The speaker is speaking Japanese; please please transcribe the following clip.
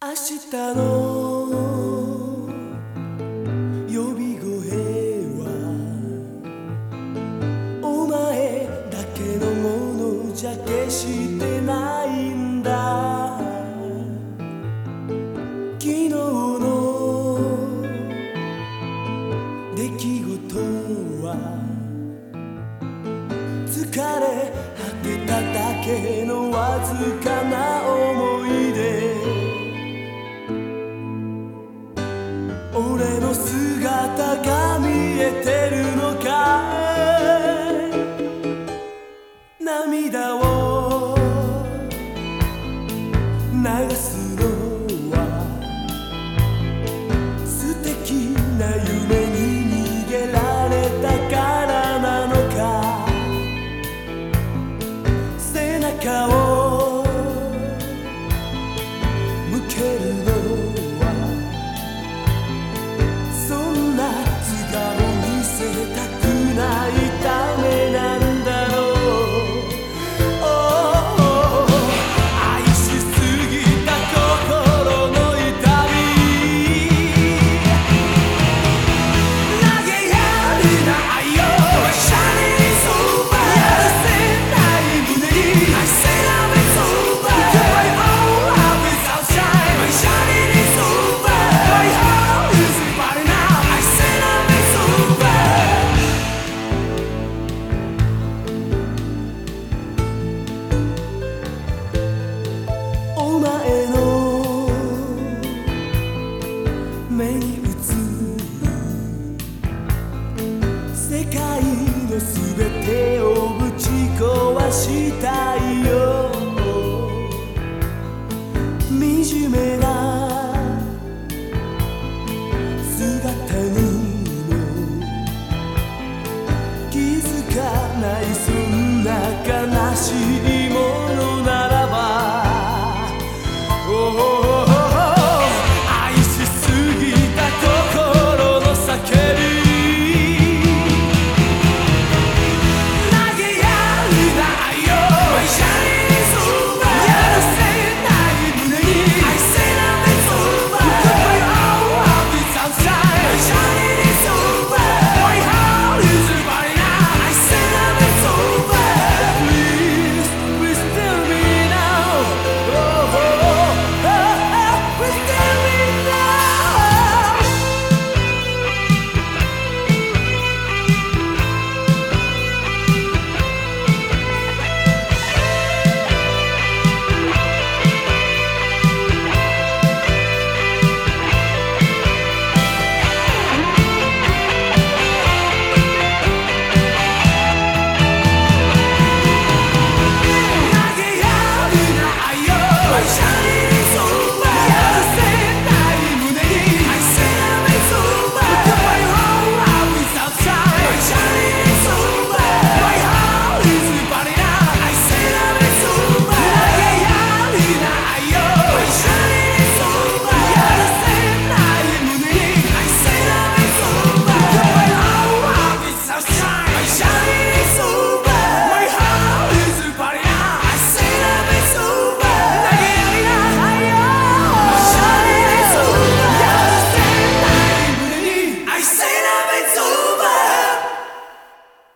明日の予備声はお前だけのものじゃ決してないんだ。昨日の出来事は疲れ果てただけのわずかな想い。てるのか涙を流すの界